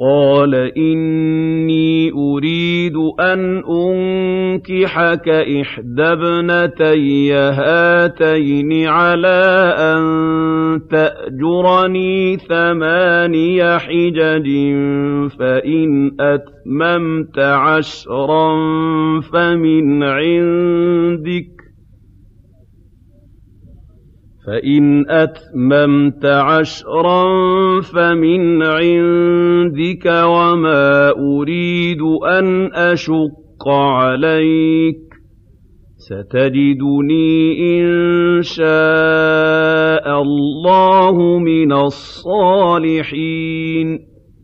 قَالَ إِنِّي أُرِيدُ أَنْ أُنكِحَكَ إِحْدَى ابْنَتَيَّ هَاتَيْنِ عَلَىٰ أَن تَأْجُرَنِي ثَمَانِيَ حِجَجٍ ۖ فَإِنْ أَتْمَمْتَ عَشْرًا فَمِنْ عِندِكَ ۖ وَمَا أُرِيدُ أَنْ أَشُقَّ عَلَيْكَ ۚ سَتَجِدُنِي إِن شَاءَ اللَّهُ مِنَ الصَّالِحِينَ